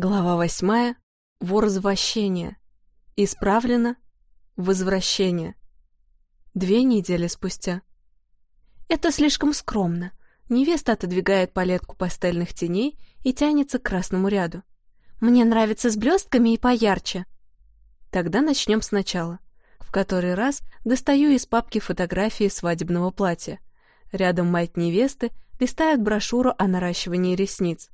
Глава восьмая. Возвращение. Исправлено. Возвращение. Две недели спустя. Это слишком скромно. Невеста отодвигает палетку пастельных теней и тянется к красному ряду. Мне нравится с блестками и поярче. Тогда начнем сначала. В который раз достаю из папки фотографии свадебного платья. Рядом мать невесты листает брошюру о наращивании ресниц.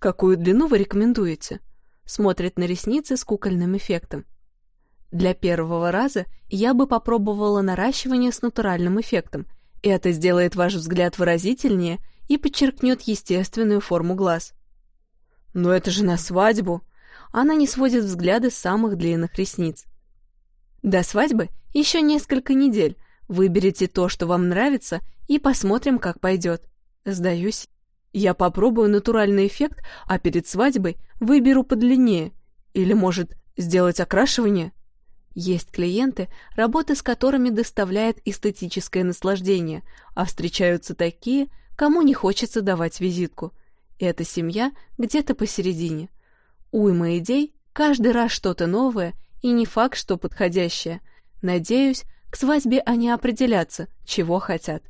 «Какую длину вы рекомендуете?» Смотрит на ресницы с кукольным эффектом. Для первого раза я бы попробовала наращивание с натуральным эффектом. Это сделает ваш взгляд выразительнее и подчеркнет естественную форму глаз. Но это же на свадьбу. Она не сводит взгляды с самых длинных ресниц. До свадьбы еще несколько недель. Выберите то, что вам нравится, и посмотрим, как пойдет. Сдаюсь. Я попробую натуральный эффект, а перед свадьбой выберу подлиннее. Или, может, сделать окрашивание? Есть клиенты, работа с которыми доставляет эстетическое наслаждение, а встречаются такие, кому не хочется давать визитку. Эта семья где-то посередине. Уйма идей, каждый раз что-то новое, и не факт, что подходящее. Надеюсь, к свадьбе они определятся, чего хотят.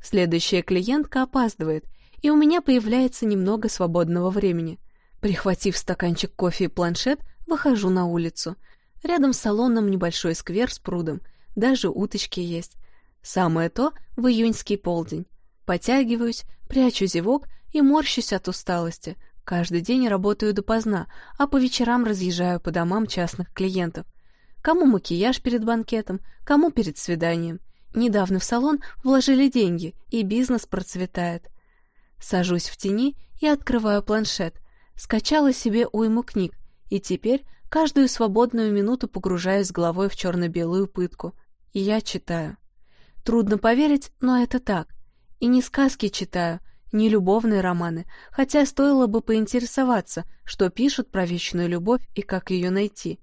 Следующая клиентка опаздывает, и у меня появляется немного свободного времени. Прихватив стаканчик кофе и планшет, выхожу на улицу. Рядом с салоном небольшой сквер с прудом, даже уточки есть. Самое то в июньский полдень. Потягиваюсь, прячу зевок и морщусь от усталости. Каждый день работаю допоздна, а по вечерам разъезжаю по домам частных клиентов. Кому макияж перед банкетом, кому перед свиданием. Недавно в салон вложили деньги, и бизнес процветает. Сажусь в тени и открываю планшет. Скачала себе уйму книг, и теперь каждую свободную минуту погружаюсь головой в черно-белую пытку. И я читаю. Трудно поверить, но это так. И не сказки читаю, не любовные романы, хотя стоило бы поинтересоваться, что пишут про вечную любовь и как ее найти.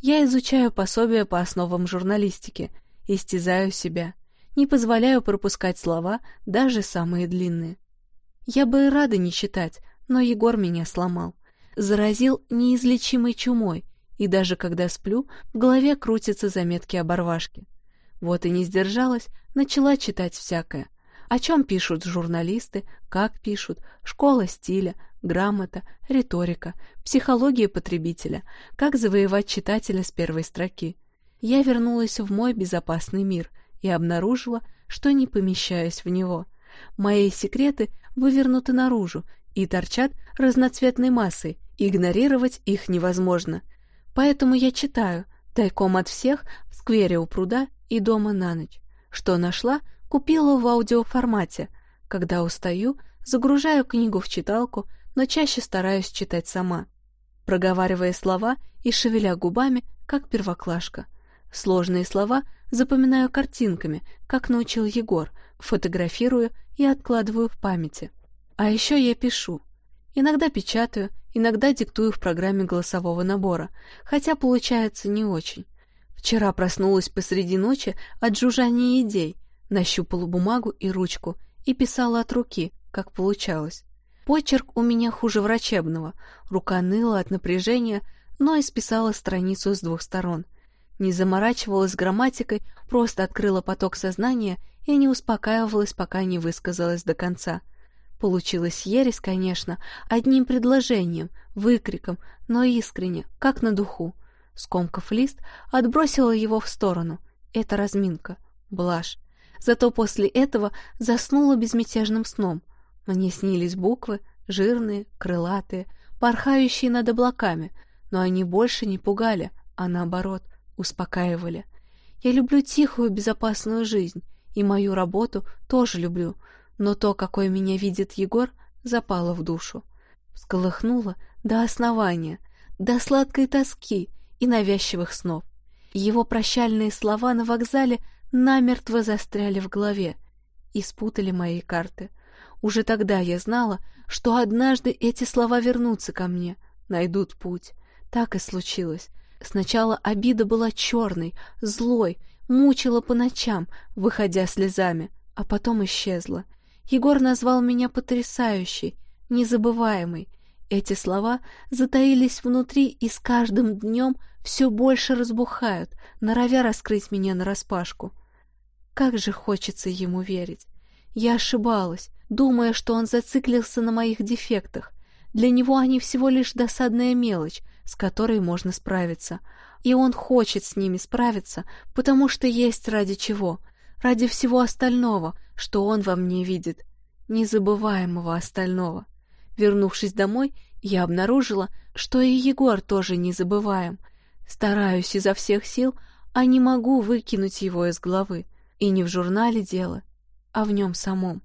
Я изучаю пособия по основам журналистики, истязаю себя, не позволяю пропускать слова, даже самые длинные. Я бы и рада не читать, но Егор меня сломал. Заразил неизлечимой чумой, и даже когда сплю, в голове крутятся заметки оборвашки. Вот и не сдержалась, начала читать всякое. О чем пишут журналисты, как пишут, школа стиля, грамота, риторика, психология потребителя, как завоевать читателя с первой строки. Я вернулась в мой безопасный мир и обнаружила, что не помещаюсь в него. Мои секреты вывернуты наружу и торчат разноцветной массой, игнорировать их невозможно. Поэтому я читаю, тайком от всех, в сквере у пруда и дома на ночь. Что нашла, купила в аудиоформате. Когда устаю, загружаю книгу в читалку, но чаще стараюсь читать сама, проговаривая слова и шевеля губами, как первоклашка. Сложные слова запоминаю картинками, как научил Егор, фотографирую и откладываю в памяти. А еще я пишу. Иногда печатаю, иногда диктую в программе голосового набора, хотя получается не очень. Вчера проснулась посреди ночи от жужжания идей, нащупала бумагу и ручку и писала от руки, как получалось. Почерк у меня хуже врачебного, рука ныла от напряжения, но исписала страницу с двух сторон. Не заморачивалась грамматикой, просто открыла поток сознания и не успокаивалась, пока не высказалась до конца. Получилось ересь, конечно, одним предложением, выкриком, но искренне, как на духу. Скомкав лист, отбросила его в сторону. Это разминка, блажь. Зато после этого заснула безмятежным сном. Мне снились буквы, жирные, крылатые, порхающие над облаками, но они больше не пугали, а наоборот, успокаивали. Я люблю тихую, безопасную жизнь, и мою работу тоже люблю, но то, какой меня видит Егор, запало в душу. Всколыхнуло до основания, до сладкой тоски и навязчивых снов. Его прощальные слова на вокзале намертво застряли в голове и спутали мои карты. Уже тогда я знала, что однажды эти слова вернутся ко мне, найдут путь. Так и случилось. Сначала обида была черной, злой, мучила по ночам, выходя слезами, а потом исчезла. Егор назвал меня потрясающей, незабываемой. Эти слова затаились внутри и с каждым днем все больше разбухают, норовя раскрыть меня нараспашку. Как же хочется ему верить. Я ошибалась, думая, что он зациклился на моих дефектах. Для него они всего лишь досадная мелочь, с которой можно справиться. И он хочет с ними справиться, потому что есть ради чего. Ради всего остального, что он во мне видит. Незабываемого остального. Вернувшись домой, я обнаружила, что и Егор тоже не забываем. Стараюсь изо всех сил, а не могу выкинуть его из головы. И не в журнале дело, а в нем самом.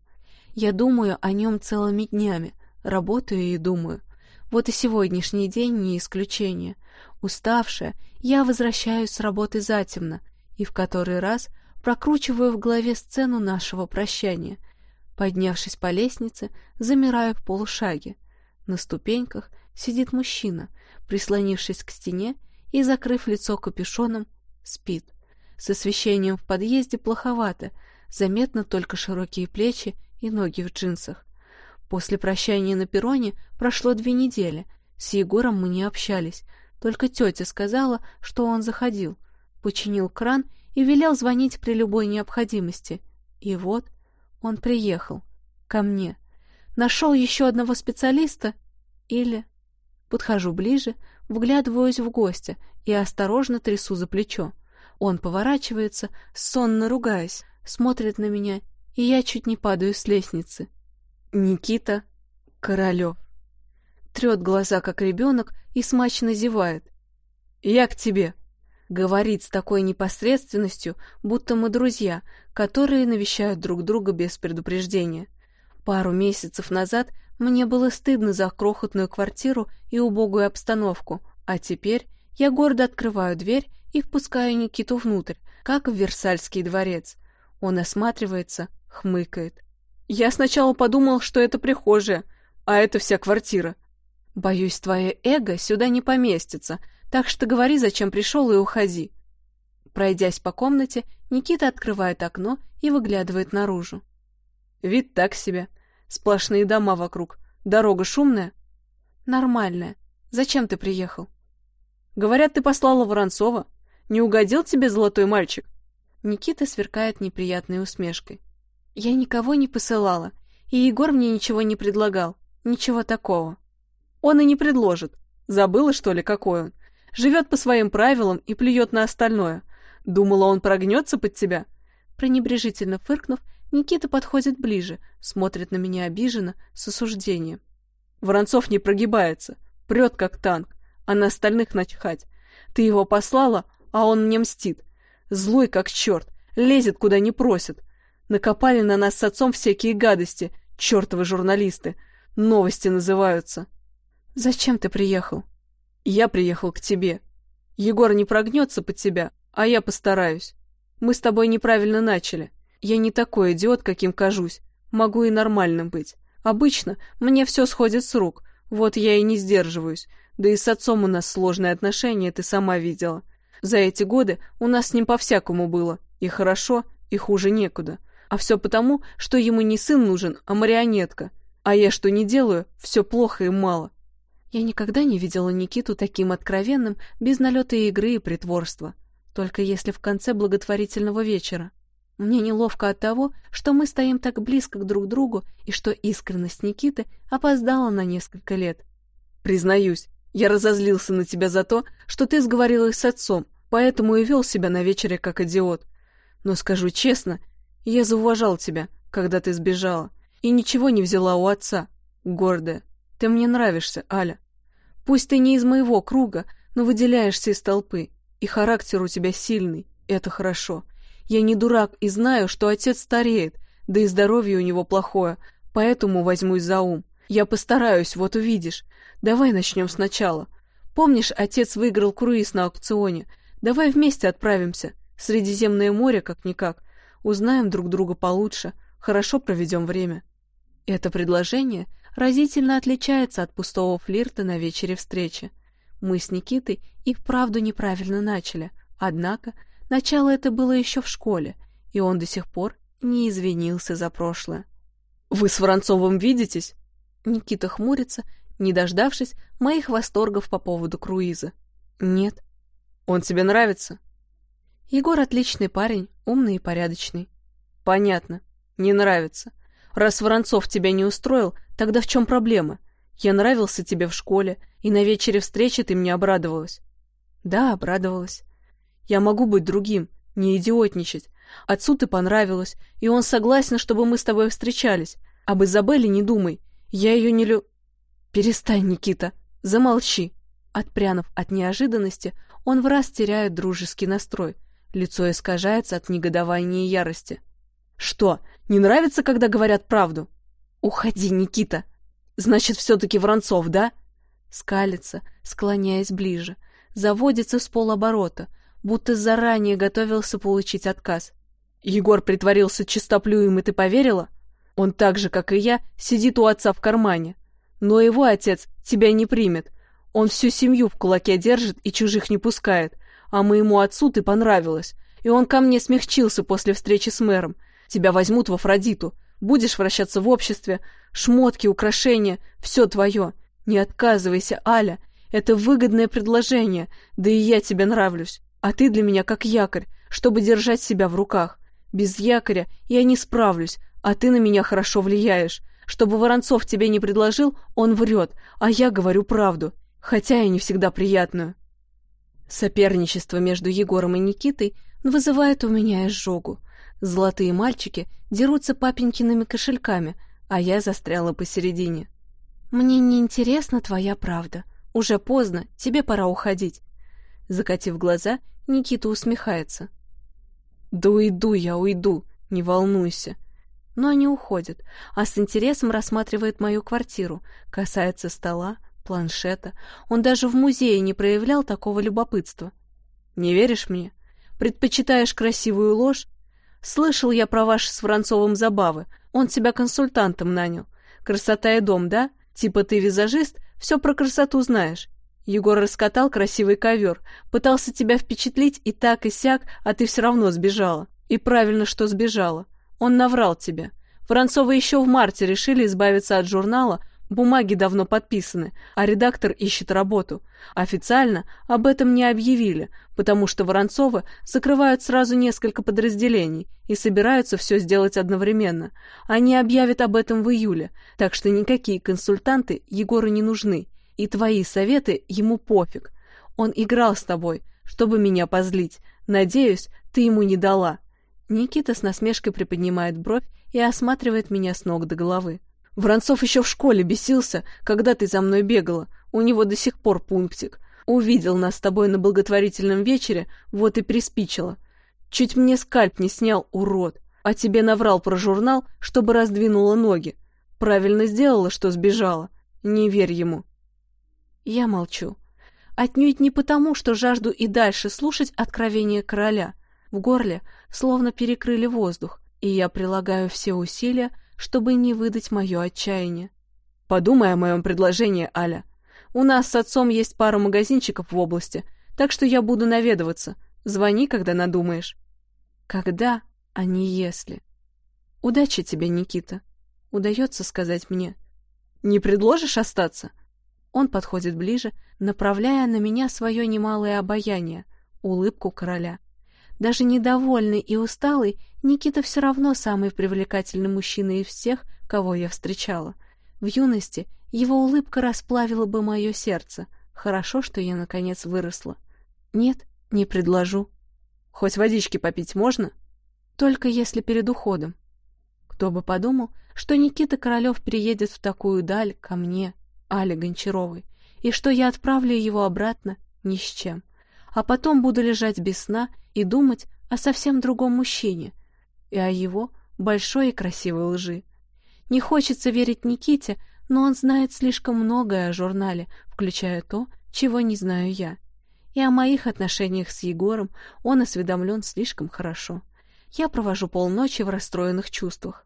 Я думаю о нем целыми днями, работаю и думаю. Вот и сегодняшний день не исключение. Уставшая, я возвращаюсь с работы затемно и в который раз прокручиваю в голове сцену нашего прощания — Поднявшись по лестнице, замираю в полушаге. На ступеньках сидит мужчина, прислонившись к стене и, закрыв лицо капюшоном, спит. С освещением в подъезде плоховато, заметно только широкие плечи и ноги в джинсах. После прощания на перроне прошло две недели. С Егором мы не общались, только тетя сказала, что он заходил, починил кран и велел звонить при любой необходимости. И вот он приехал. Ко мне. Нашел еще одного специалиста? Или... Подхожу ближе, вглядываюсь в гостя и осторожно трясу за плечо. Он поворачивается, сонно ругаясь, смотрит на меня, и я чуть не падаю с лестницы. Никита Королев. Трет глаза, как ребенок, и смачно зевает. «Я к тебе!» Говорит с такой непосредственностью, будто мы друзья, которые навещают друг друга без предупреждения. Пару месяцев назад мне было стыдно за крохотную квартиру и убогую обстановку, а теперь я гордо открываю дверь и впускаю Никиту внутрь, как в Версальский дворец. Он осматривается, хмыкает. «Я сначала подумал, что это прихожая, а это вся квартира. Боюсь, твое эго сюда не поместится, так что говори, зачем пришел, и уходи. Пройдясь по комнате, Никита открывает окно и выглядывает наружу. Вид так себе. Сплошные дома вокруг. Дорога шумная? Нормальная. Зачем ты приехал? Говорят, ты послала Воронцова. Не угодил тебе золотой мальчик? Никита сверкает неприятной усмешкой. Я никого не посылала, и Егор мне ничего не предлагал. Ничего такого. Он и не предложит. Забыла, что ли, какой он? Живет по своим правилам и плюет на остальное. Думала, он прогнется под тебя?» Пренебрежительно фыркнув, Никита подходит ближе, смотрит на меня обиженно, с осуждением. Воронцов не прогибается, прет как танк, а на остальных начхать. Ты его послала, а он мне мстит. Злой как черт, лезет куда не просит. Накопали на нас с отцом всякие гадости, чертовы журналисты. Новости называются. Зачем ты приехал? Я приехал к тебе. Егор не прогнется под тебя, а я постараюсь. Мы с тобой неправильно начали. Я не такой идиот, каким кажусь. Могу и нормальным быть. Обычно мне все сходит с рук, вот я и не сдерживаюсь. Да и с отцом у нас сложные отношения, ты сама видела. За эти годы у нас с ним по-всякому было. И хорошо, и хуже некуда. А все потому, что ему не сын нужен, а марионетка. А я что не делаю, все плохо и мало. Я никогда не видела Никиту таким откровенным, без налета игры и притворства. Только если в конце благотворительного вечера. Мне неловко от того, что мы стоим так близко к друг другу и что искренность Никиты опоздала на несколько лет. Признаюсь, я разозлился на тебя за то, что ты сговорилась с отцом, поэтому и вел себя на вечере как идиот. Но скажу честно, я зауважал тебя, когда ты сбежала, и ничего не взяла у отца, гордая. Ты мне нравишься, Аля. Пусть ты не из моего круга, но выделяешься из толпы, и характер у тебя сильный, это хорошо. Я не дурак и знаю, что отец стареет, да и здоровье у него плохое, поэтому возьмусь за ум. Я постараюсь, вот увидишь. Давай начнем сначала. Помнишь, отец выиграл круиз на аукционе? Давай вместе отправимся. Средиземное море как-никак. Узнаем друг друга получше, хорошо проведем время. Это предложение разительно отличается от пустого флирта на вечере встречи. Мы с Никитой и вправду неправильно начали, однако начало это было еще в школе, и он до сих пор не извинился за прошлое. «Вы с Воронцовым видитесь?» Никита хмурится, не дождавшись моих восторгов по поводу круиза. «Нет». «Он тебе нравится?» «Егор отличный парень, умный и порядочный». «Понятно. Не нравится. Раз Воронцов тебя не устроил, тогда в чем проблема? Я нравился тебе в школе, и на вечере встречи ты мне обрадовалась». «Да, обрадовалась». «Я могу быть другим, не идиотничать. Отцу ты понравилась, и он согласен, чтобы мы с тобой встречались. Об Изабелле не думай. Я ее не лю...» «Перестань, Никита, замолчи!» Отпрянув от неожиданности, он в раз теряет дружеский настрой. Лицо искажается от негодования и ярости. «Что, не нравится, когда говорят правду?» «Уходи, Никита!» «Значит, все-таки Воронцов, да?» Скалится, склоняясь ближе. Заводится с полоборота, будто заранее готовился получить отказ. «Егор притворился чистоплюем, и ты поверила? Он так же, как и я, сидит у отца в кармане. Но его отец тебя не примет. Он всю семью в кулаке держит и чужих не пускает. А моему отцу ты понравилась. И он ко мне смягчился после встречи с мэром. Тебя возьмут в Афродиту. Будешь вращаться в обществе. Шмотки, украшения — все твое. Не отказывайся, Аля. Это выгодное предложение. Да и я тебе нравлюсь. А ты для меня как якорь, чтобы держать себя в руках. Без якоря я не справлюсь, а ты на меня хорошо влияешь. Чтобы Воронцов тебе не предложил, он врет, а я говорю правду, хотя и не всегда приятную. Соперничество между Егором и Никитой вызывает у меня изжогу. Золотые мальчики дерутся папенькиными кошельками, а я застряла посередине. «Мне не интересна твоя правда. Уже поздно, тебе пора уходить». Закатив глаза, Никита усмехается. «Да уйду я, уйду, не волнуйся но не уходит, а с интересом рассматривает мою квартиру, касается стола, планшета. Он даже в музее не проявлял такого любопытства. Не веришь мне? Предпочитаешь красивую ложь? Слышал я про ваши с Воронцовым забавы. Он тебя консультантом нанял. Красота и дом, да? Типа ты визажист, все про красоту знаешь. Егор раскатал красивый ковер, пытался тебя впечатлить и так, и сяк, а ты все равно сбежала. И правильно, что сбежала. Он наврал тебе. Воронцовы еще в марте решили избавиться от журнала, бумаги давно подписаны, а редактор ищет работу. Официально об этом не объявили, потому что Воронцовы закрывают сразу несколько подразделений и собираются все сделать одновременно. Они объявят об этом в июле, так что никакие консультанты Егору не нужны, и твои советы ему пофиг. Он играл с тобой, чтобы меня позлить. Надеюсь, ты ему не дала. Никита с насмешкой приподнимает бровь и осматривает меня с ног до головы. Воронцов еще в школе бесился, когда ты за мной бегала. У него до сих пор пунктик. Увидел нас с тобой на благотворительном вечере, вот и приспичило. Чуть мне скальп не снял, урод. А тебе наврал про журнал, чтобы раздвинула ноги. Правильно сделала, что сбежала. Не верь ему. Я молчу. Отнюдь не потому, что жажду и дальше слушать откровения короля. В горле словно перекрыли воздух, и я прилагаю все усилия, чтобы не выдать мое отчаяние. Подумай о моем предложении, Аля. У нас с отцом есть пара магазинчиков в области, так что я буду наведываться. Звони, когда надумаешь. Когда, а не если. Удачи тебе, Никита. Удается сказать мне. Не предложишь остаться? Он подходит ближе, направляя на меня свое немалое обаяние, улыбку короля. Даже недовольный и усталый, Никита все равно самый привлекательный мужчина из всех, кого я встречала. В юности его улыбка расплавила бы мое сердце. Хорошо, что я, наконец, выросла. Нет, не предложу. Хоть водички попить можно? Только если перед уходом. Кто бы подумал, что Никита Королев приедет в такую даль ко мне, Але Гончаровой, и что я отправлю его обратно ни с чем а потом буду лежать без сна и думать о совсем другом мужчине и о его большой и красивой лжи. Не хочется верить Никите, но он знает слишком многое о журнале, включая то, чего не знаю я. И о моих отношениях с Егором он осведомлен слишком хорошо. Я провожу полночи в расстроенных чувствах.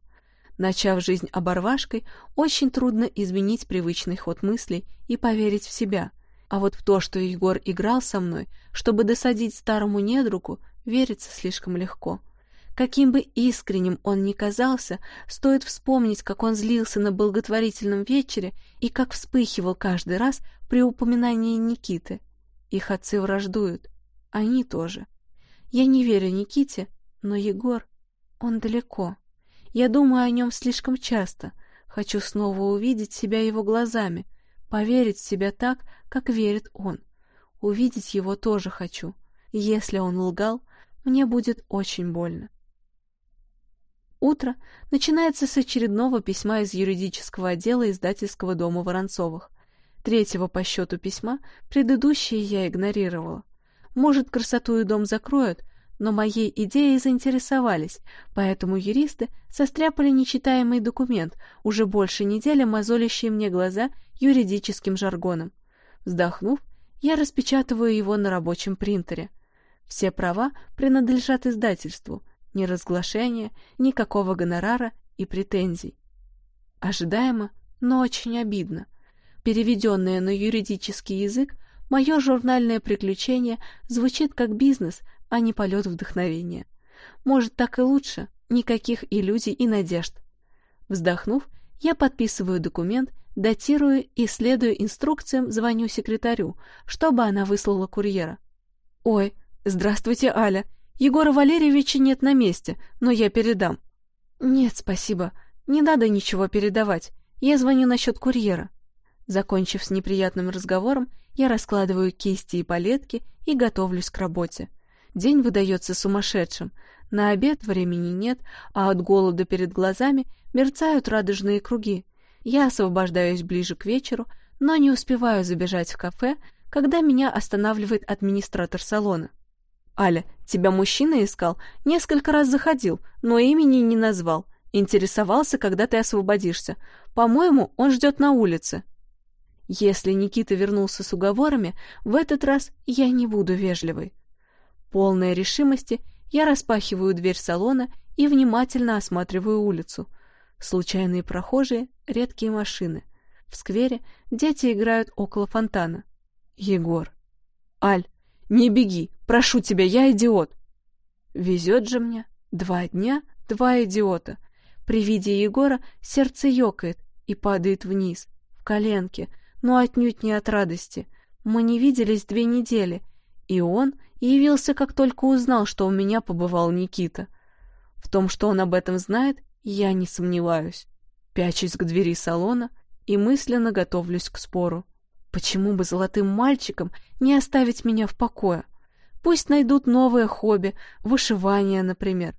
Начав жизнь оборвашкой, очень трудно изменить привычный ход мыслей и поверить в себя — а вот в то, что Егор играл со мной, чтобы досадить старому недругу, верится слишком легко. Каким бы искренним он ни казался, стоит вспомнить, как он злился на благотворительном вечере и как вспыхивал каждый раз при упоминании Никиты. Их отцы враждуют. Они тоже. Я не верю Никите, но Егор, он далеко. Я думаю о нем слишком часто. Хочу снова увидеть себя его глазами, поверить в себя так, как верит он. Увидеть его тоже хочу. Если он лгал, мне будет очень больно. Утро начинается с очередного письма из юридического отдела издательского дома Воронцовых. Третьего по счету письма предыдущие я игнорировала. Может, красоту и дом закроют, но моей идеей заинтересовались, поэтому юристы состряпали нечитаемый документ, уже больше недели мозолящий мне глаза юридическим жаргоном. Вздохнув, я распечатываю его на рабочем принтере. Все права принадлежат издательству — ни разглашения, никакого гонорара и претензий. Ожидаемо, но очень обидно. Переведенное на юридический язык, мое журнальное приключение звучит как бизнес, а не полет вдохновения. Может, так и лучше, никаких иллюзий и надежд. Вздохнув, я подписываю документ, датирую и, следуя инструкциям, звоню секретарю, чтобы она выслала курьера. «Ой, здравствуйте, Аля, Егора Валерьевича нет на месте, но я передам. Нет, спасибо. Не надо ничего передавать. Я звоню насчет курьера. Закончив с неприятным разговором, я раскладываю кисти и палетки и готовлюсь к работе. День выдается сумасшедшим. На обед времени нет, а от голода перед глазами мерцают радужные круги. Я освобождаюсь ближе к вечеру, но не успеваю забежать в кафе, когда меня останавливает администратор салона. «Аля, тебя мужчина искал? Несколько раз заходил, но имени не назвал. Интересовался, когда ты освободишься. По-моему, он ждет на улице». Если Никита вернулся с уговорами, в этот раз я не буду вежливой. Полной решимости я распахиваю дверь салона и внимательно осматриваю улицу. Случайные прохожие, редкие машины. В сквере дети играют около фонтана. Егор. «Аль, не беги, прошу тебя, я идиот. Везет же мне. Два дня, два идиота. При виде Егора сердце ёкает и падает вниз, в коленки, но отнюдь не от радости. Мы не виделись две недели, и он явился, как только узнал, что у меня побывал Никита. В том, что он об этом знает, я не сомневаюсь. Пячусь к двери салона и мысленно готовлюсь к спору. Почему бы золотым мальчикам не оставить меня в покое? Пусть найдут новое хобби, вышивание, например.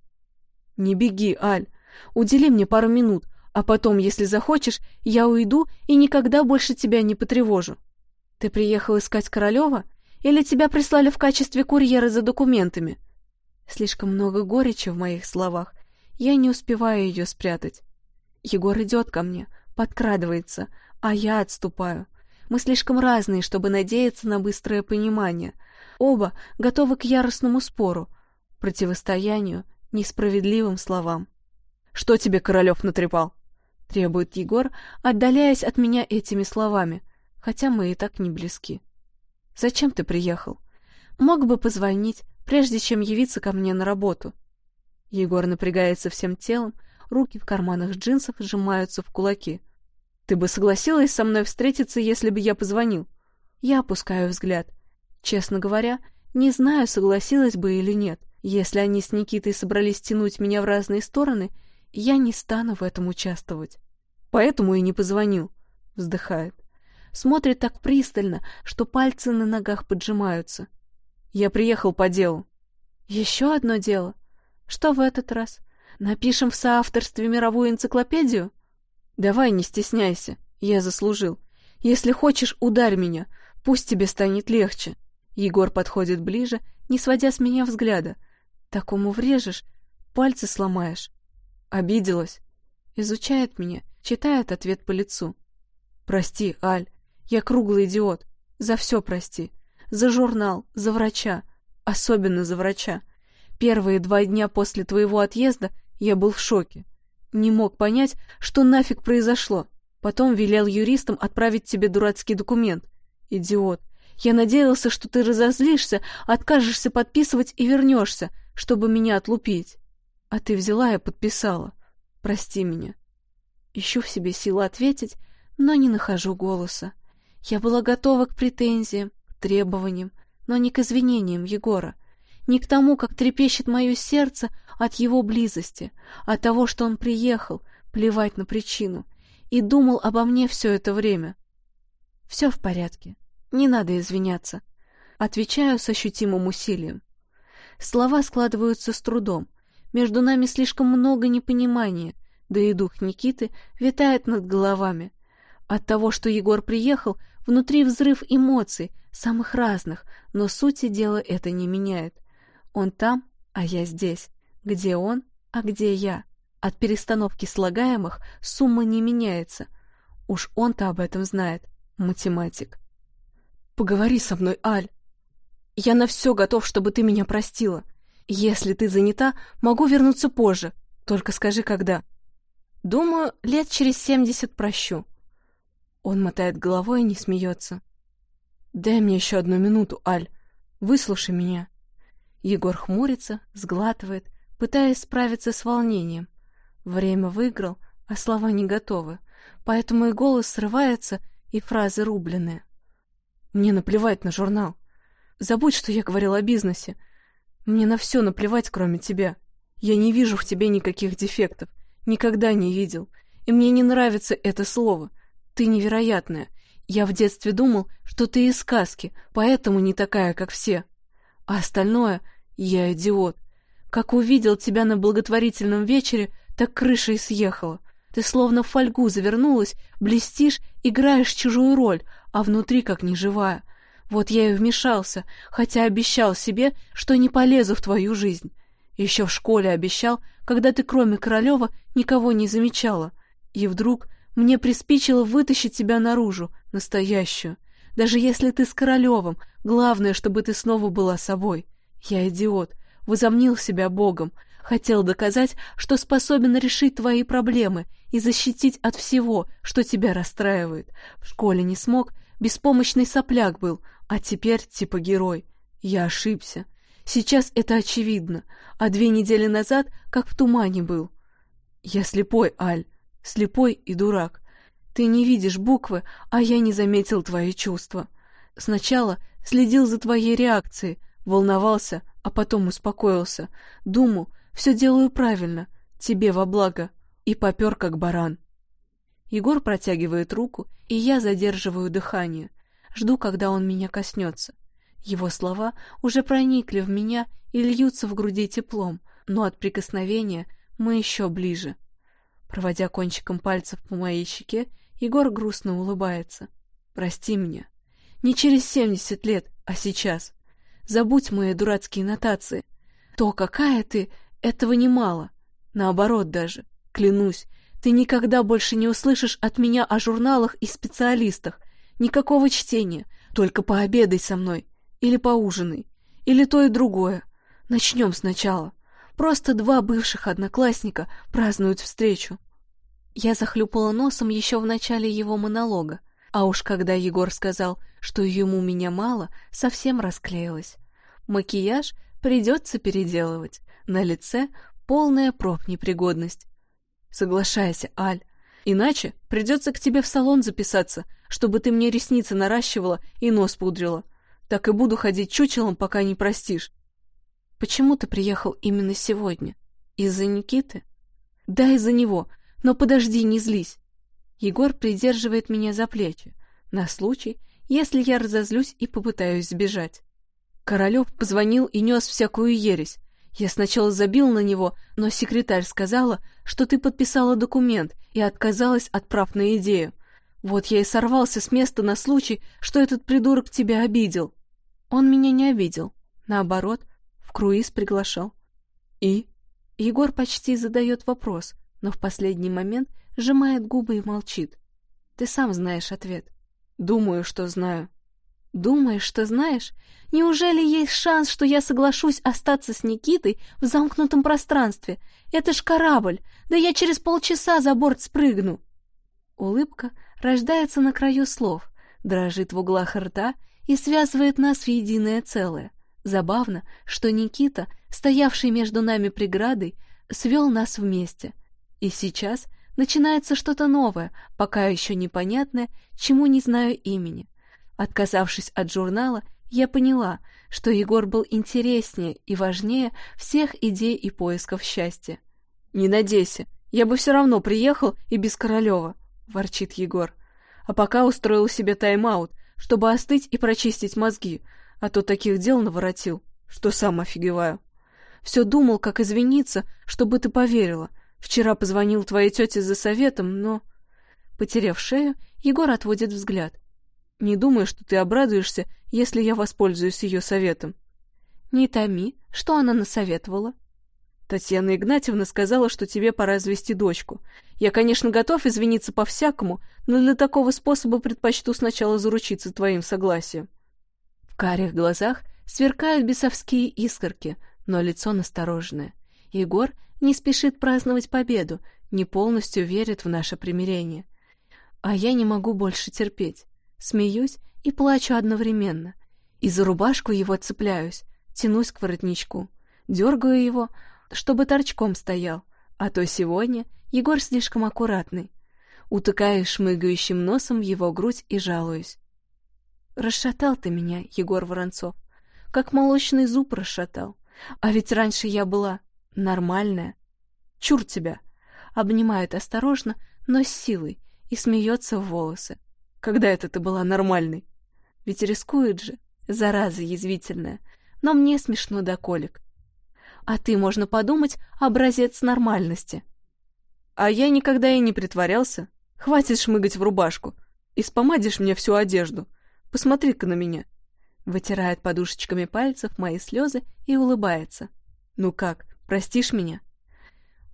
Не беги, Аль. Удели мне пару минут, а потом, если захочешь, я уйду и никогда больше тебя не потревожу. Ты приехал искать Королева? Или тебя прислали в качестве курьера за документами? Слишком много горечи в моих словах. Я не успеваю ее спрятать. Егор идет ко мне, подкрадывается, а я отступаю. Мы слишком разные, чтобы надеяться на быстрое понимание. Оба готовы к яростному спору, противостоянию, несправедливым словам. «Что тебе Королев натрепал?» — требует Егор, отдаляясь от меня этими словами, хотя мы и так не близки. «Зачем ты приехал? Мог бы позвонить, прежде чем явиться ко мне на работу». Егор напрягается всем телом, руки в карманах джинсов сжимаются в кулаки — ты бы согласилась со мной встретиться, если бы я позвонил? Я опускаю взгляд. Честно говоря, не знаю, согласилась бы или нет. Если они с Никитой собрались тянуть меня в разные стороны, я не стану в этом участвовать. Поэтому и не позвонил. Вздыхает. Смотрит так пристально, что пальцы на ногах поджимаются. Я приехал по делу. Еще одно дело. Что в этот раз? Напишем в соавторстве мировую энциклопедию? Давай, не стесняйся, я заслужил. Если хочешь, ударь меня, пусть тебе станет легче. Егор подходит ближе, не сводя с меня взгляда. Такому врежешь, пальцы сломаешь. Обиделась. Изучает меня, читает ответ по лицу. Прости, Аль, я круглый идиот. За все прости. За журнал, за врача. Особенно за врача. Первые два дня после твоего отъезда я был в шоке. Не мог понять, что нафиг произошло. Потом велел юристам отправить тебе дурацкий документ. Идиот. Я надеялся, что ты разозлишься, откажешься подписывать и вернешься, чтобы меня отлупить. А ты взяла и подписала. Прости меня. Ищу в себе силы ответить, но не нахожу голоса. Я была готова к претензиям, к требованиям, но не к извинениям Егора, не к тому, как трепещет мое сердце от его близости, от того, что он приехал, плевать на причину, и думал обо мне все это время. Все в порядке, не надо извиняться. Отвечаю с ощутимым усилием. Слова складываются с трудом. Между нами слишком много непонимания, да и дух Никиты витает над головами. От того, что Егор приехал, внутри взрыв эмоций, самых разных, но сути дела это не меняет. Он там, а я здесь. Где он, а где я? От перестановки слагаемых сумма не меняется. Уж он-то об этом знает, математик. Поговори со мной, Аль. Я на все готов, чтобы ты меня простила. Если ты занята, могу вернуться позже. Только скажи, когда. Думаю, лет через семьдесят прощу. Он мотает головой и не смеется. Дай мне еще одну минуту, Аль. Выслушай меня. Егор хмурится, сглатывает, пытаясь справиться с волнением. Время выиграл, а слова не готовы, поэтому и голос срывается, и фразы рубленые. Мне наплевать на журнал. Забудь, что я говорил о бизнесе. Мне на все наплевать, кроме тебя. Я не вижу в тебе никаких дефектов. Никогда не видел. И мне не нравится это слово. Ты невероятная. Я в детстве думал, что ты из сказки, поэтому не такая, как все. А остальное я идиот. Как увидел тебя на благотворительном вечере, так крышей съехала. Ты словно в фольгу завернулась, блестишь, играешь чужую роль, а внутри как неживая. Вот я и вмешался, хотя обещал себе, что не полезу в твою жизнь. Еще в школе обещал, когда ты кроме Королева никого не замечала. И вдруг мне приспичило вытащить тебя наружу, настоящую. Даже если ты с Королевым, главное, чтобы ты снова была собой. Я идиот, возомнил себя богом, хотел доказать, что способен решить твои проблемы и защитить от всего, что тебя расстраивает. В школе не смог, беспомощный сопляк был, а теперь типа герой. Я ошибся. Сейчас это очевидно, а две недели назад как в тумане был. Я слепой, Аль, слепой и дурак. Ты не видишь буквы, а я не заметил твои чувства. Сначала следил за твоей реакцией, Волновался, а потом успокоился. Думаю, все делаю правильно, тебе во благо. И попер, как баран. Егор протягивает руку, и я задерживаю дыхание. Жду, когда он меня коснется. Его слова уже проникли в меня и льются в груди теплом, но от прикосновения мы еще ближе. Проводя кончиком пальцев по моей щеке, Егор грустно улыбается. «Прости меня. Не через семьдесят лет, а сейчас. Забудь мои дурацкие нотации. То, какая ты, этого немало. Наоборот даже, клянусь, ты никогда больше не услышишь от меня о журналах и специалистах. Никакого чтения, только пообедай со мной. Или поужинай. Или то и другое. Начнем сначала. Просто два бывших одноклассника празднуют встречу. Я захлюпала носом еще в начале его монолога. А уж когда Егор сказал, что ему меня мало, совсем расклеилась. Макияж придется переделывать. На лице полная профнепригодность. Соглашайся, Аль. Иначе придется к тебе в салон записаться, чтобы ты мне ресницы наращивала и нос пудрила. Так и буду ходить чучелом, пока не простишь. Почему ты приехал именно сегодня? Из-за Никиты? Да, из-за него. Но подожди, не злись. Егор придерживает меня за плечи, на случай, если я разозлюсь и попытаюсь сбежать. Королев позвонил и нес всякую ересь. Я сначала забил на него, но секретарь сказала, что ты подписала документ и отказалась от прав на идею. Вот я и сорвался с места на случай, что этот придурок тебя обидел. Он меня не обидел. Наоборот, круиз приглашал. И? Егор почти задает вопрос, но в последний момент сжимает губы и молчит. Ты сам знаешь ответ. Думаю, что знаю. Думаешь, что знаешь? Неужели есть шанс, что я соглашусь остаться с Никитой в замкнутом пространстве? Это ж корабль, да я через полчаса за борт спрыгну. Улыбка рождается на краю слов, дрожит в углах рта и связывает нас в единое целое. Забавно, что Никита, стоявший между нами преградой, свел нас вместе. И сейчас начинается что-то новое, пока еще непонятное, чему не знаю имени. Отказавшись от журнала, я поняла, что Егор был интереснее и важнее всех идей и поисков счастья. «Не надейся, я бы все равно приехал и без Королева», — ворчит Егор. «А пока устроил себе тайм-аут, чтобы остыть и прочистить мозги, а то таких дел наворотил, что сам офигеваю. Все думал, как извиниться, чтобы ты поверила. Вчера позвонил твоей тете за советом, но...» Потеряв шею, Егор отводит взгляд. «Не думаю, что ты обрадуешься, если я воспользуюсь ее советом». «Не томи, что она насоветовала?» Татьяна Игнатьевна сказала, что тебе пора завести дочку. Я, конечно, готов извиниться по-всякому, но для такого способа предпочту сначала заручиться твоим согласием. В карих глазах сверкают бесовские искорки, но лицо настороженное. Егор не спешит праздновать победу, не полностью верит в наше примирение. А я не могу больше терпеть. Смеюсь и плачу одновременно. И за рубашку его цепляюсь, тянусь к воротничку. Дергаю его, чтобы торчком стоял, а то сегодня Егор слишком аккуратный. Утыкаю шмыгающим носом в его грудь и жалуюсь. Расшатал ты меня, Егор Воронцов, как молочный зуб расшатал. А ведь раньше я была нормальная. Чур тебя! Обнимает осторожно, но с силой, и смеется в волосы. Когда это ты была нормальной? Ведь рискует же, зараза язвительная. Но мне смешно до колик. А ты, можно подумать, образец нормальности. А я никогда и не притворялся. Хватит шмыгать в рубашку. Испомадишь мне всю одежду. Посмотри-ка на меня. Вытирает подушечками пальцев мои слезы и улыбается. Ну как, простишь меня?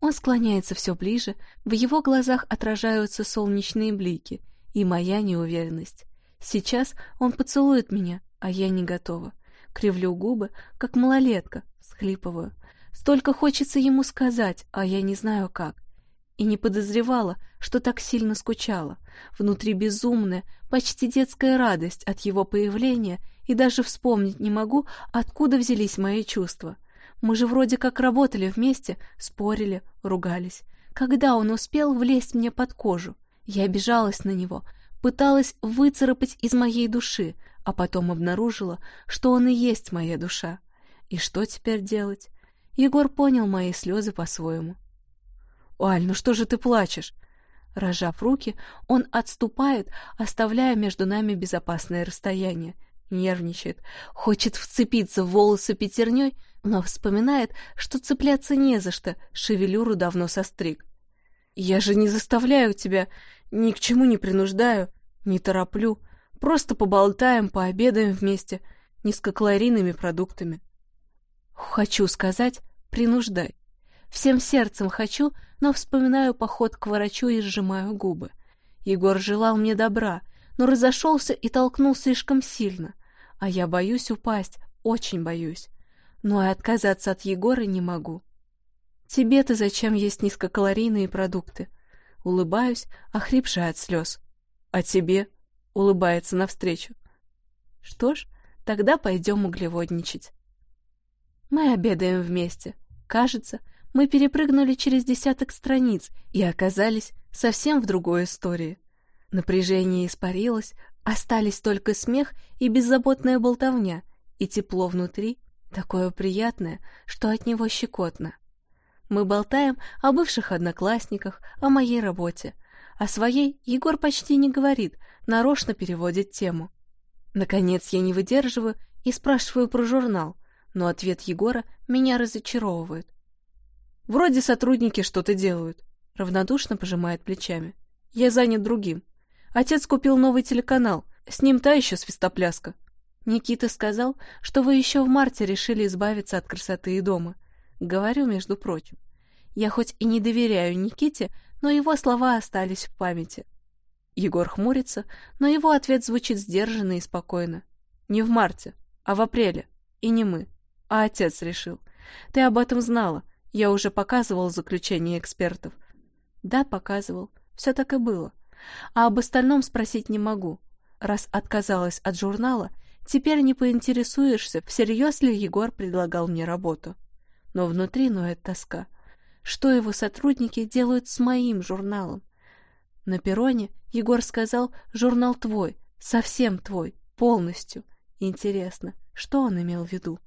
Он склоняется все ближе, в его глазах отражаются солнечные блики и моя неуверенность. Сейчас он поцелует меня, а я не готова. Кривлю губы, как малолетка, всхлипываю. Столько хочется ему сказать, а я не знаю как. И не подозревала, что так сильно скучала. Внутри безумная, почти детская радость от его появления, и даже вспомнить не могу, откуда взялись мои чувства. Мы же вроде как работали вместе, спорили, ругались. Когда он успел влезть мне под кожу? Я обижалась на него, пыталась выцарапать из моей души, а потом обнаружила, что он и есть моя душа. И что теперь делать? Егор понял мои слезы по-своему. «Аль, ну что же ты плачешь?» Рожав руки, он отступает, оставляя между нами безопасное расстояние. Нервничает, хочет вцепиться в волосы пятерней, но вспоминает, что цепляться не за что, шевелюру давно состриг. «Я же не заставляю тебя, ни к чему не принуждаю, не тороплю. Просто поболтаем, пообедаем вместе, низкокалорийными продуктами». Хочу сказать, принуждай. Всем сердцем хочу, но вспоминаю поход к врачу и сжимаю губы. Егор желал мне добра, но разошелся и толкнул слишком сильно. А я боюсь упасть, очень боюсь. Но и отказаться от Егора не могу. Тебе-то зачем есть низкокалорийные продукты? Улыбаюсь, охрипшая от слез. А тебе? Улыбается навстречу. Что ж, тогда пойдем углеводничать. Мы обедаем вместе. Кажется, мы перепрыгнули через десяток страниц и оказались совсем в другой истории. Напряжение испарилось, остались только смех и беззаботная болтовня, и тепло внутри, такое приятное, что от него щекотно. Мы болтаем о бывших одноклассниках, о моей работе. О своей Егор почти не говорит, нарочно переводит тему. Наконец я не выдерживаю и спрашиваю про журнал но ответ Егора меня разочаровывает. «Вроде сотрудники что-то делают», — равнодушно пожимает плечами. «Я занят другим. Отец купил новый телеканал, с ним та еще свистопляска». Никита сказал, что вы еще в марте решили избавиться от красоты и дома. Говорю, между прочим. Я хоть и не доверяю Никите, но его слова остались в памяти. Егор хмурится, но его ответ звучит сдержанно и спокойно. Не в марте, а в апреле. И не мы а отец решил. Ты об этом знала. Я уже показывал заключение экспертов. Да, показывал. Все так и было. А об остальном спросить не могу. Раз отказалась от журнала, теперь не поинтересуешься, всерьез ли Егор предлагал мне работу. Но внутри ноет тоска. что его сотрудники делают с моим журналом. На перроне Егор сказал «журнал твой, совсем твой, полностью». Интересно, что он имел в виду?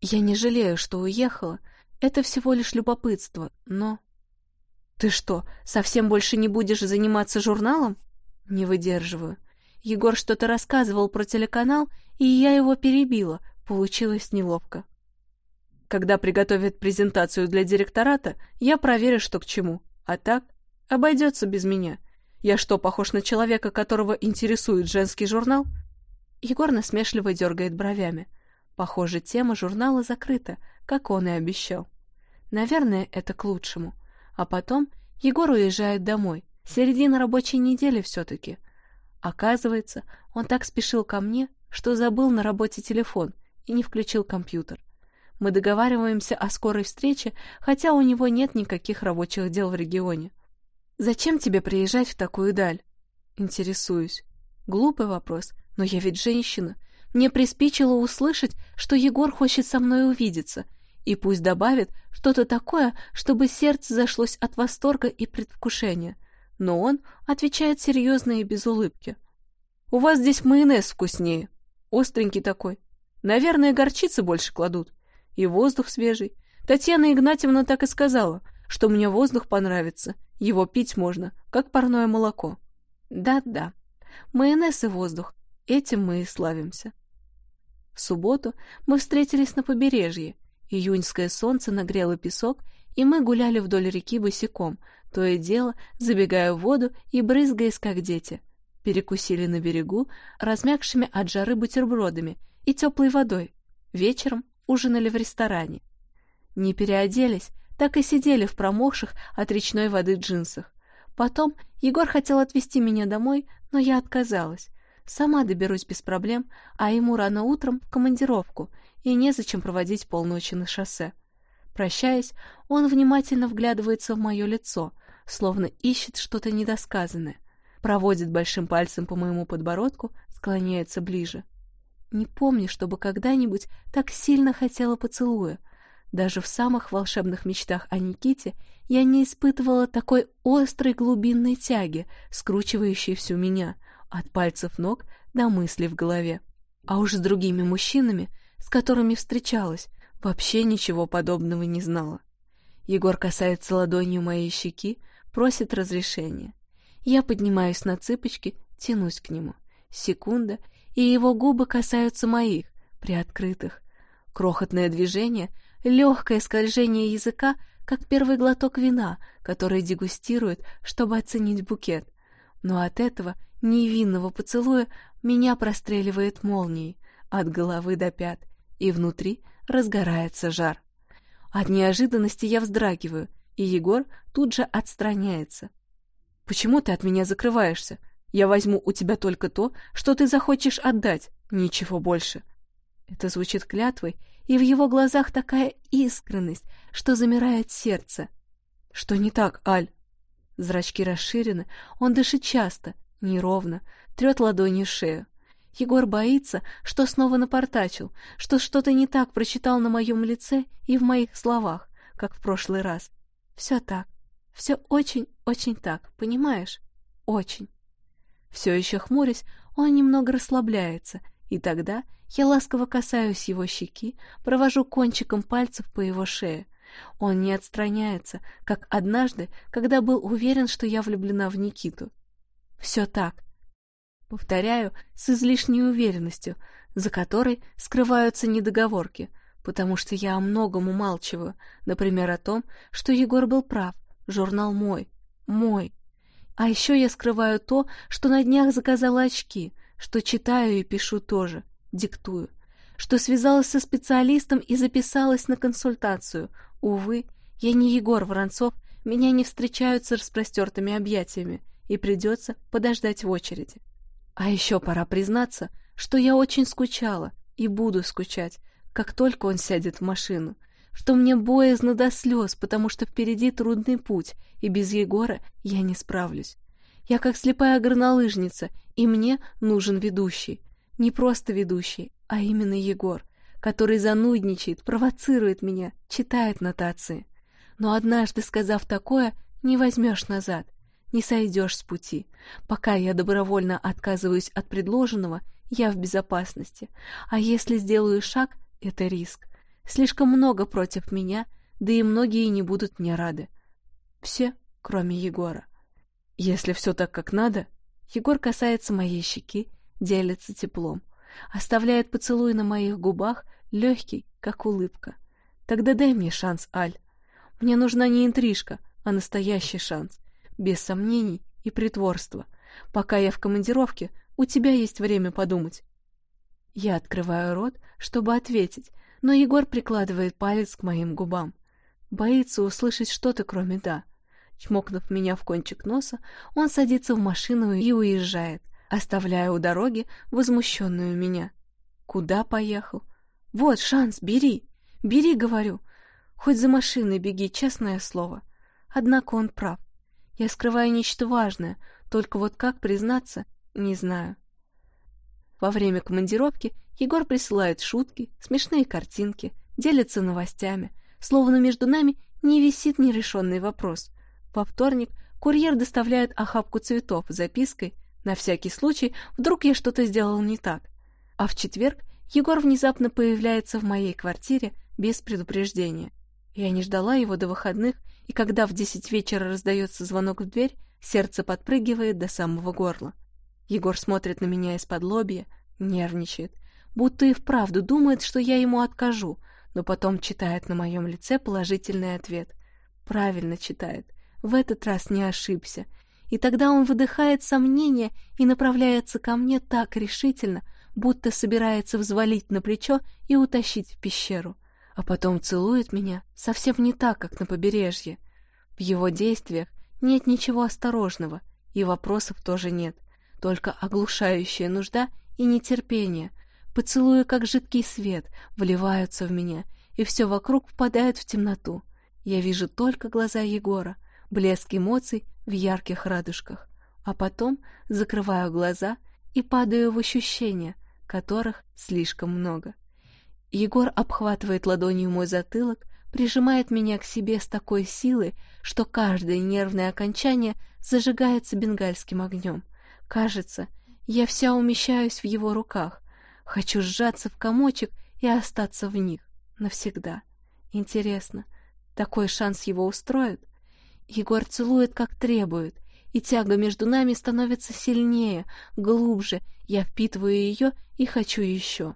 Я не жалею, что уехала. Это всего лишь любопытство, но... Ты что, совсем больше не будешь заниматься журналом? Не выдерживаю. Егор что-то рассказывал про телеканал, и я его перебила. Получилось неловко. Когда приготовят презентацию для директората, я проверю, что к чему. А так, обойдется без меня. Я что, похож на человека, которого интересует женский журнал? Егор насмешливо дергает бровями. Похоже, тема журнала закрыта, как он и обещал. Наверное, это к лучшему. А потом Егор уезжает домой. Середина рабочей недели все-таки. Оказывается, он так спешил ко мне, что забыл на работе телефон и не включил компьютер. Мы договариваемся о скорой встрече, хотя у него нет никаких рабочих дел в регионе. «Зачем тебе приезжать в такую даль?» Интересуюсь. Глупый вопрос, но я ведь женщина, мне приспичило услышать, что Егор хочет со мной увидеться, и пусть добавит что-то такое, чтобы сердце зашлось от восторга и предвкушения. Но он отвечает серьезно и без улыбки. «У вас здесь майонез вкуснее. Остренький такой. Наверное, горчицы больше кладут. И воздух свежий. Татьяна Игнатьевна так и сказала, что мне воздух понравится. Его пить можно, как парное молоко. Да-да, майонез и воздух. Этим мы и славимся. В субботу мы встретились на побережье. Июньское солнце нагрело песок, и мы гуляли вдоль реки босиком, то и дело забегая в воду и брызгаясь, как дети. Перекусили на берегу размягшими от жары бутербродами и теплой водой. Вечером ужинали в ресторане. Не переоделись, так и сидели в промокших от речной воды джинсах. Потом Егор хотел отвезти меня домой, но я отказалась. Сама доберусь без проблем, а ему рано утром в командировку, и незачем проводить полночи на шоссе. Прощаясь, он внимательно вглядывается в мое лицо, словно ищет что-то недосказанное. Проводит большим пальцем по моему подбородку, склоняется ближе. Не помню, чтобы когда-нибудь так сильно хотела поцелуя. Даже в самых волшебных мечтах о Никите я не испытывала такой острой глубинной тяги, скручивающей всю меня, от пальцев ног до мыслей в голове. А уж с другими мужчинами, с которыми встречалась, вообще ничего подобного не знала. Егор касается ладонью моей щеки, просит разрешения. Я поднимаюсь на цыпочки, тянусь к нему. Секунда, и его губы касаются моих, приоткрытых. Крохотное движение, легкое скольжение языка, как первый глоток вина, который дегустирует, чтобы оценить букет. Но от этого невинного поцелуя меня простреливает молнией от головы до пят, и внутри разгорается жар. От неожиданности я вздрагиваю, и Егор тут же отстраняется. «Почему ты от меня закрываешься? Я возьму у тебя только то, что ты захочешь отдать, ничего больше». Это звучит клятвой, и в его глазах такая искренность, что замирает сердце. «Что не так, Аль?» Зрачки расширены, он дышит часто, неровно, трет ладонью шею. Егор боится, что снова напортачил, что что-то не так прочитал на моем лице и в моих словах, как в прошлый раз. Все так. Все очень-очень так, понимаешь? Очень. Все еще хмурясь, он немного расслабляется, и тогда я ласково касаюсь его щеки, провожу кончиком пальцев по его шее. Он не отстраняется, как однажды, когда был уверен, что я влюблена в Никиту. Все так. Повторяю, с излишней уверенностью, за которой скрываются недоговорки, потому что я о многом умалчиваю, например, о том, что Егор был прав, журнал мой, мой. А еще я скрываю то, что на днях заказала очки, что читаю и пишу тоже, диктую, что связалась со специалистом и записалась на консультацию. Увы, я не Егор Воронцов, меня не встречают с распростертыми объятиями, и придется подождать в очереди. А еще пора признаться, что я очень скучала и буду скучать, как только он сядет в машину, что мне боязно до слез, потому что впереди трудный путь, и без Егора я не справлюсь. Я как слепая горнолыжница, и мне нужен ведущий. Не просто ведущий, а именно Егор, который занудничает, провоцирует меня, читает нотации. Но однажды, сказав такое, не возьмешь назад, не сойдешь с пути. Пока я добровольно отказываюсь от предложенного, я в безопасности. А если сделаю шаг, это риск. Слишком много против меня, да и многие не будут мне рады. Все, кроме Егора. Если все так, как надо, Егор касается моей щеки, делится теплом, оставляет поцелуй на моих губах, легкий, как улыбка. Тогда дай мне шанс, Аль. Мне нужна не интрижка, а настоящий шанс, без сомнений и притворства. Пока я в командировке, у тебя есть время подумать. Я открываю рот, чтобы ответить, но Егор прикладывает палец к моим губам. Боится услышать что-то, кроме «да». Чмокнув меня в кончик носа, он садится в машину и уезжает, оставляя у дороги возмущенную меня. Куда поехал? Вот шанс, бери. Бери, говорю. Хоть за машиной беги, честное слово. Однако он прав. Я скрываю нечто важное, только вот как признаться, не знаю. Во время командировки Егор присылает шутки, смешные картинки, делится новостями, словно между нами не висит нерешенный вопрос. Во вторник курьер доставляет охапку цветов с запиской «На всякий случай, вдруг я что-то сделал не так». А в четверг Егор внезапно появляется в моей квартире без предупреждения. Я не ждала его до выходных, и когда в десять вечера раздается звонок в дверь, сердце подпрыгивает до самого горла. Егор смотрит на меня из-под лобья, нервничает, будто и вправду думает, что я ему откажу, но потом читает на моем лице положительный ответ. Правильно читает. В этот раз не ошибся. И тогда он выдыхает сомнения и направляется ко мне так решительно, будто собирается взвалить на плечо и утащить в пещеру. А потом целует меня совсем не так, как на побережье. В его действиях нет ничего осторожного, и вопросов тоже нет только оглушающая нужда и нетерпение. Поцелуи, как жидкий свет, вливаются в меня, и все вокруг впадает в темноту. Я вижу только глаза Егора, блеск эмоций в ярких радужках, а потом закрываю глаза и падаю в ощущения, которых слишком много. Егор обхватывает ладонью мой затылок, прижимает меня к себе с такой силой, что каждое нервное окончание зажигается бенгальским огнем. Кажется, я вся умещаюсь в его руках. Хочу сжаться в комочек и остаться в них. Навсегда. Интересно, такой шанс его устроит? Егор целует, как требует, и тяга между нами становится сильнее, глубже. Я впитываю ее и хочу еще.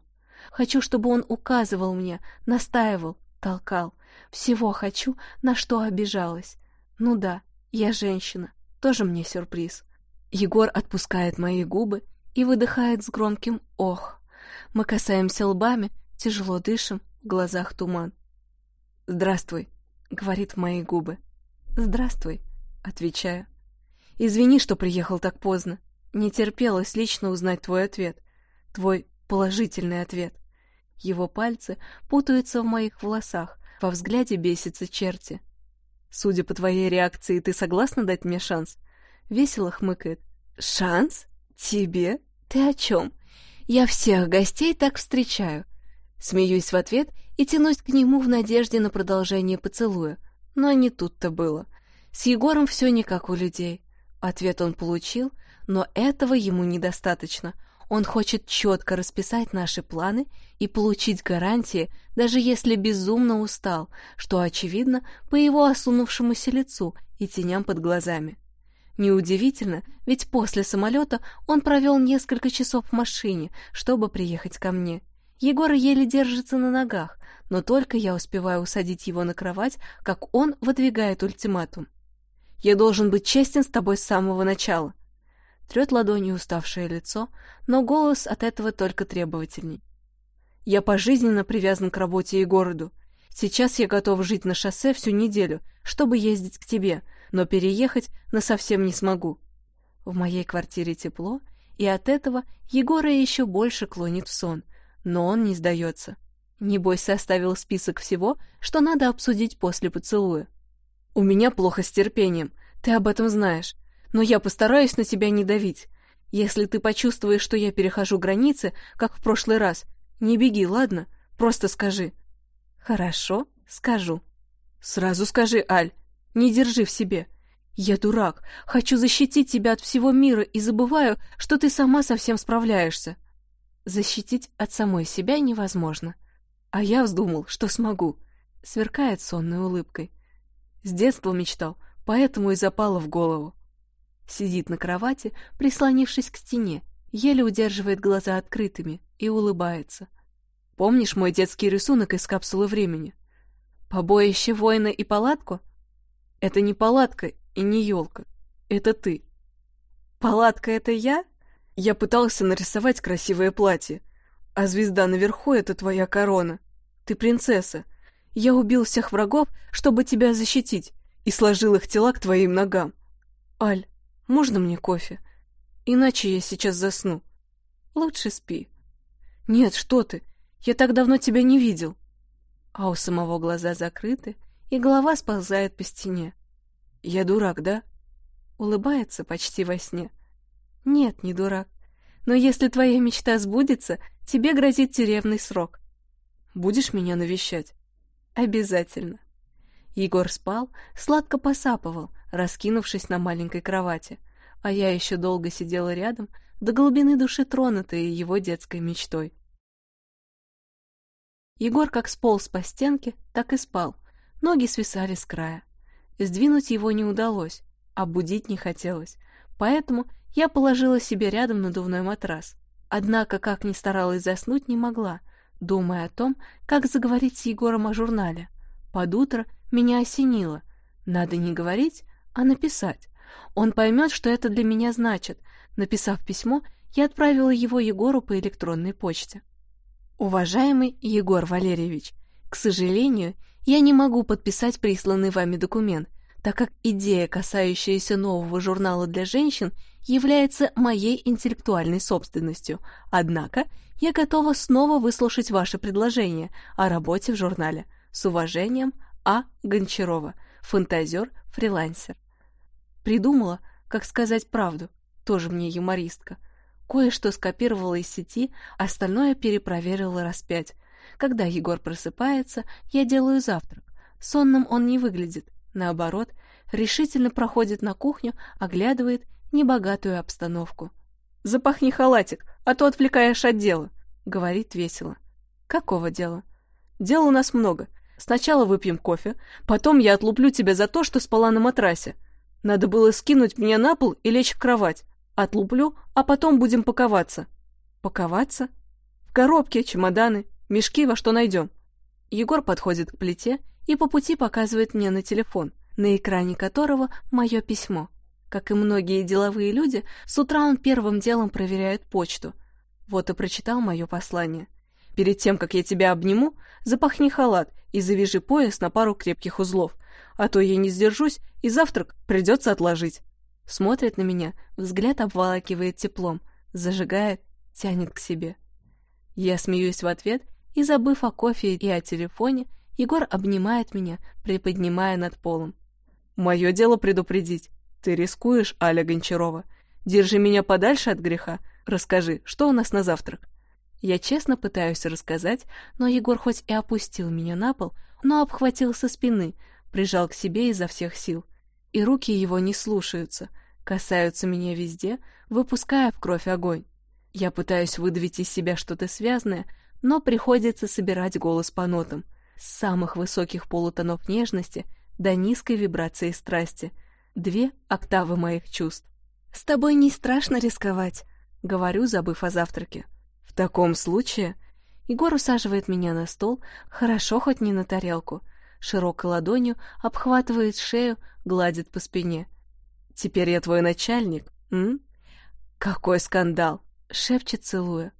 Хочу, чтобы он указывал мне, настаивал, толкал. Всего хочу, на что обижалась. Ну да, я женщина, тоже мне сюрприз. Егор отпускает мои губы и выдыхает с громким «ох». Мы касаемся лбами, тяжело дышим, в глазах туман. «Здравствуй», — говорит в мои губы. «Здравствуй», — отвечаю. «Извини, что приехал так поздно. Не терпелось лично узнать твой ответ. Твой положительный ответ». Его пальцы путаются в моих волосах, во взгляде бесится черти. «Судя по твоей реакции, ты согласна дать мне шанс?» весело хмыкает. «Шанс? Тебе? Ты о чем? Я всех гостей так встречаю». Смеюсь в ответ и тянусь к нему в надежде на продолжение поцелуя. Но не тут-то было. С Егором все не как у людей. Ответ он получил, но этого ему недостаточно. Он хочет четко расписать наши планы и получить гарантии, даже если безумно устал, что очевидно по его осунувшемуся лицу и теням под глазами. Неудивительно, ведь после самолета он провел несколько часов в машине, чтобы приехать ко мне. Егор еле держится на ногах, но только я успеваю усадить его на кровать, как он выдвигает ультиматум. «Я должен быть честен с тобой с самого начала». Трет ладонью уставшее лицо, но голос от этого только требовательней. «Я пожизненно привязан к работе и городу. Сейчас я готов жить на шоссе всю неделю, чтобы ездить к тебе, но переехать насовсем не смогу. В моей квартире тепло, и от этого Егора еще больше клонит в сон, но он не сдается. Небось, составил список всего, что надо обсудить после поцелуя. «У меня плохо с терпением, ты об этом знаешь, но я постараюсь на тебя не давить. Если ты почувствуешь, что я перехожу границы, как в прошлый раз, не беги, ладно? Просто скажи». «Хорошо, скажу». Сразу скажи, Аль, не держи в себе. Я дурак, хочу защитить тебя от всего мира и забываю, что ты сама совсем справляешься. Защитить от самой себя невозможно. А я вздумал, что смогу. Сверкает сонной улыбкой. С детства мечтал, поэтому и запало в голову. Сидит на кровати, прислонившись к стене, еле удерживает глаза открытыми и улыбается. Помнишь мой детский рисунок из капсулы времени? Побоище воина и палатку? Это не палатка и не елка. Это ты. Палатка — это я? Я пытался нарисовать красивое платье, а звезда наверху — это твоя корона. Ты принцесса. Я убил всех врагов, чтобы тебя защитить, и сложил их тела к твоим ногам. Аль, можно мне кофе? Иначе я сейчас засну. Лучше спи. Нет, что ты, я так давно тебя не видел. А у самого глаза закрыты, и голова сползает по стене. Я дурак, да? Улыбается почти во сне. Нет, не дурак. Но если твоя мечта сбудется, тебе грозит тюремный срок. Будешь меня навещать? Обязательно. Егор спал, сладко посапывал, раскинувшись на маленькой кровати, а я еще долго сидела рядом, до глубины души тронутая его детской мечтой. Егор как сполз по стенке, так и спал, ноги свисали с края. Сдвинуть его не удалось, а будить не хотелось, поэтому я положила себе рядом надувной матрас. Однако, как ни старалась заснуть, не могла, думая о том, как заговорить с Егором о журнале. Под утро меня осенило. Надо не говорить, а написать. Он поймет, что это для меня значит. Написав письмо, я отправила его Егору по электронной почте. Уважаемый Егор Валерьевич, к сожалению, я не могу подписать присланный вами документ, так как идея, касающаяся нового журнала для женщин, является моей интеллектуальной собственностью. Однако я готова снова выслушать ваше предложение о работе в журнале. С уважением, А. Гончарова, фантазер, фрилансер. Придумала, как сказать правду, тоже мне юмористка. Кое-что скопировала из сети, остальное перепроверила раз пять. Когда Егор просыпается, я делаю завтрак. Сонным он не выглядит, наоборот, решительно проходит на кухню, оглядывает небогатую обстановку. «Запахни халатик, а то отвлекаешь от дела», — говорит весело. «Какого дела?» «Дел у нас много. Сначала выпьем кофе, потом я отлуплю тебя за то, что спала на матрасе. Надо было скинуть меня на пол и лечь в кровать. Отлуплю, а потом будем паковаться». «Паковаться?» «В коробке, чемоданы, мешки во что найдем». Егор подходит к плите и по пути показывает мне на телефон, на экране которого мое письмо. Как и многие деловые люди, с утра он первым делом проверяет почту. Вот и прочитал мое послание. Перед тем, как я тебя обниму, запахни халат и завяжи пояс на пару крепких узлов, а то я не сдержусь, и завтрак придется отложить. Смотрит на меня, взгляд обволакивает теплом, зажигает, тянет к себе. Я смеюсь в ответ, и, забыв о кофе и о телефоне, Егор обнимает меня, приподнимая над полом. «Мое дело предупредить. Ты рискуешь, Аля Гончарова. Держи меня подальше от греха. Расскажи, что у нас на завтрак?» Я честно пытаюсь рассказать, но Егор хоть и опустил меня на пол, но обхватил со спины, прижал к себе изо всех сил. И руки его не слушаются, касаются меня везде, выпуская в кровь огонь. Я пытаюсь выдавить из себя что-то связанное, но приходится собирать голос по нотам, с самых высоких полутонов нежности до низкой вибрации страсти — две октавы моих чувств. «С тобой не страшно рисковать», — говорю, забыв о завтраке. «В таком случае...» Егор усаживает меня на стол, хорошо хоть не на тарелку, широкой ладонью обхватывает шею, гладит по спине. «Теперь я твой начальник, м?» «Какой скандал!» — шепчет, целуя.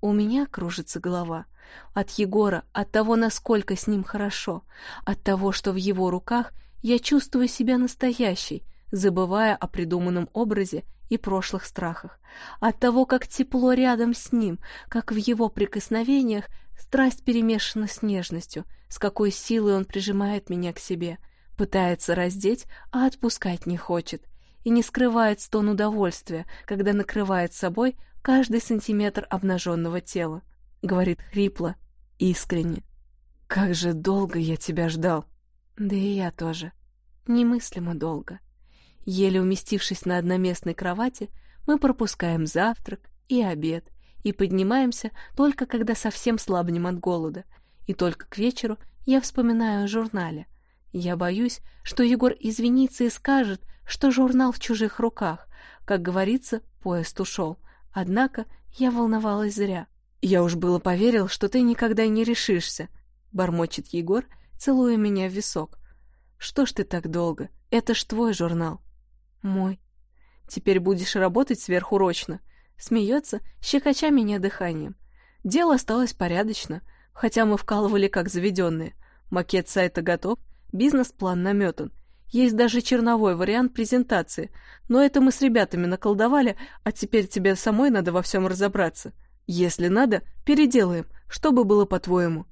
У меня кружится голова. От Егора, от того, насколько с ним хорошо, от того, что в его руках — я чувствую себя настоящей, забывая о придуманном образе и прошлых страхах, от того, как тепло рядом с ним, как в его прикосновениях страсть перемешана с нежностью, с какой силой он прижимает меня к себе, пытается раздеть, а отпускать не хочет, и не скрывает стон удовольствия, когда накрывает собой каждый сантиметр обнаженного тела. Говорит хрипло, искренне. «Как же долго я тебя ждал!» Да и я тоже. Немыслимо долго. Еле уместившись на одноместной кровати, мы пропускаем завтрак и обед и поднимаемся только когда совсем слабнем от голода, и только к вечеру я вспоминаю о журнале. Я боюсь, что Егор извинится и скажет, что журнал в чужих руках. Как говорится, поезд ушел. Однако я волновалась зря. «Я уж было поверил, что ты никогда не решишься», — бормочет Егор, целуя меня в висок. «Что ж ты так долго? Это ж твой журнал». «Мой. Теперь будешь работать сверхурочно». Смеется, щекоча меня дыханием. Дело осталось порядочно, хотя мы вкалывали как заведенные. Макет сайта готов, бизнес-план наметан. Есть даже черновой вариант презентации, но это мы с ребятами наколдовали, а теперь тебе самой надо во всем разобраться. Если надо, переделаем, что бы было по-твоему.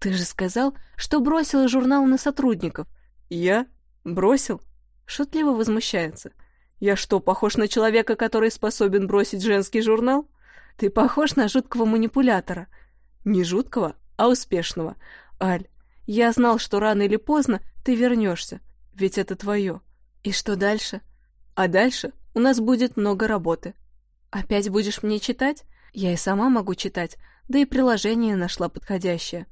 Ты же сказал, что бросила журнал на сотрудников. Я? Бросил? Шутливо возмущается. Я что, похож на человека, который способен бросить женский журнал? Ты похож на жуткого манипулятора. Не жуткого, а успешного. Аль, я знал, что рано или поздно ты вернешься, ведь это твое. И что дальше? А дальше у нас будет много работы. Опять будешь мне читать? Я и сама могу читать, да и приложение нашла подходящее.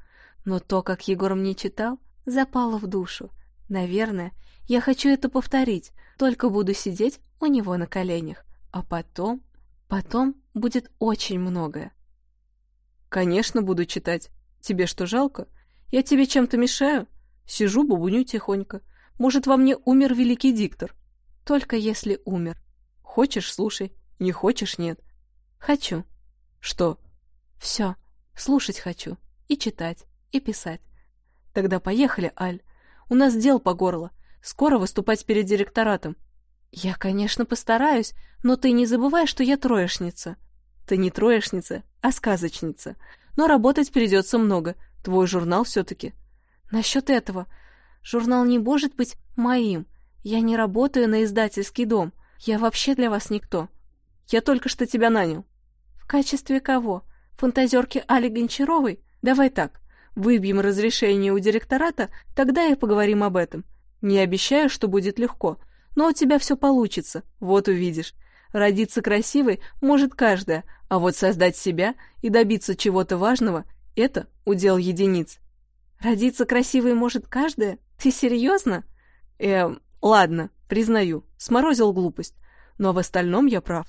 Но то, как Егор мне читал, запало в душу. Наверное, я хочу это повторить, только буду сидеть у него на коленях. А потом... Потом будет очень многое. Конечно, буду читать. Тебе что, жалко? Я тебе чем-то мешаю? Сижу, бубуню тихонько. Может, во мне умер великий диктор? Только если умер. Хочешь — слушай, не хочешь — нет. Хочу. Что? Все. Слушать хочу. И читать и писать. Тогда поехали, Аль. У нас дел по горло. Скоро выступать перед директоратом. Я, конечно, постараюсь, но ты не забывай, что я троечница. Ты не троечница, а сказочница. Но работать придется много. Твой журнал все-таки. Насчет этого. Журнал не может быть моим. Я не работаю на издательский дом. Я вообще для вас никто. Я только что тебя нанял. В качестве кого? Фантазерки Али Гончаровой? Давай так. Выбьем разрешение у директората, тогда и поговорим об этом. Не обещаю, что будет легко, но у тебя все получится, вот увидишь. Родиться красивой может каждая, а вот создать себя и добиться чего-то важного — это удел единиц. Родиться красивой может каждая? Ты серьезно? Эм, ладно, признаю, сморозил глупость, но в остальном я прав.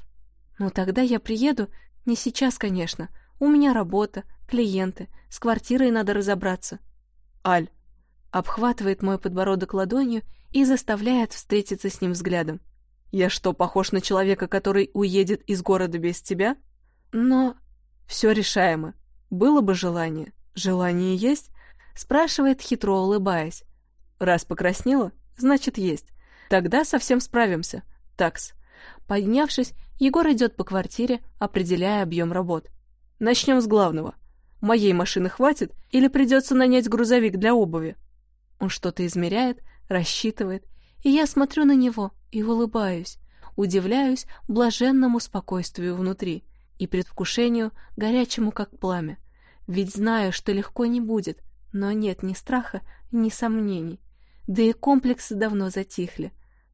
Ну тогда я приеду, не сейчас, конечно, у меня работа, клиенты, с квартирой надо разобраться. Аль обхватывает мой подбородок ладонью и заставляет встретиться с ним взглядом. Я что, похож на человека, который уедет из города без тебя? Но все решаемо. Было бы желание. Желание есть? Спрашивает, хитро улыбаясь. Раз покраснела, значит есть. Тогда совсем справимся. Такс. Поднявшись, Егор идет по квартире, определяя объем работ. Начнем с главного. Моей машины хватит или придется нанять грузовик для обуви? Он что-то измеряет, рассчитывает, и я смотрю на него и улыбаюсь, удивляюсь блаженному спокойствию внутри и предвкушению, горячему как пламя. Ведь знаю, что легко не будет, но нет ни страха, ни сомнений. Да и комплексы давно затихли.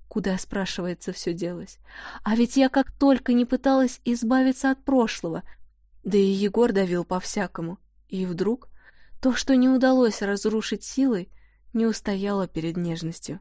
Куда, спрашивается, все делось? А ведь я как только не пыталась избавиться от прошлого, да и Егор давил по-всякому. И вдруг то, что не удалось разрушить силой, не устояло перед нежностью.